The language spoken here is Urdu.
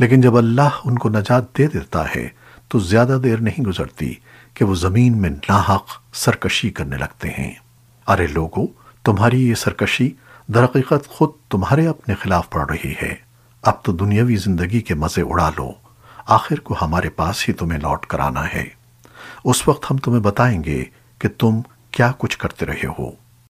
لیکن جب اللہ ان کو نجات دے دیتا ہے، تو زیادہ دیر نہیں گزرتی کہ وہ زمین میں ناحق سرکشی کرنے لگتے ہیں۔ ارے لوگو، تمہاری یہ سرکشی درقیقت خود تمہارے اپنے خلاف پڑ رہی ہے۔ اب تو دنیاوی زندگی کے مزے اڑا لو۔ آخر کو ہمارے پاس ہی تمہیں لوٹ کرانا ہے۔ اس وقت ہم تمہیں بتائیں گے کہ تم کیا کچھ کرتے رہے ہو۔